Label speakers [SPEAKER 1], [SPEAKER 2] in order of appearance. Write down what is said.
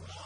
[SPEAKER 1] الصراط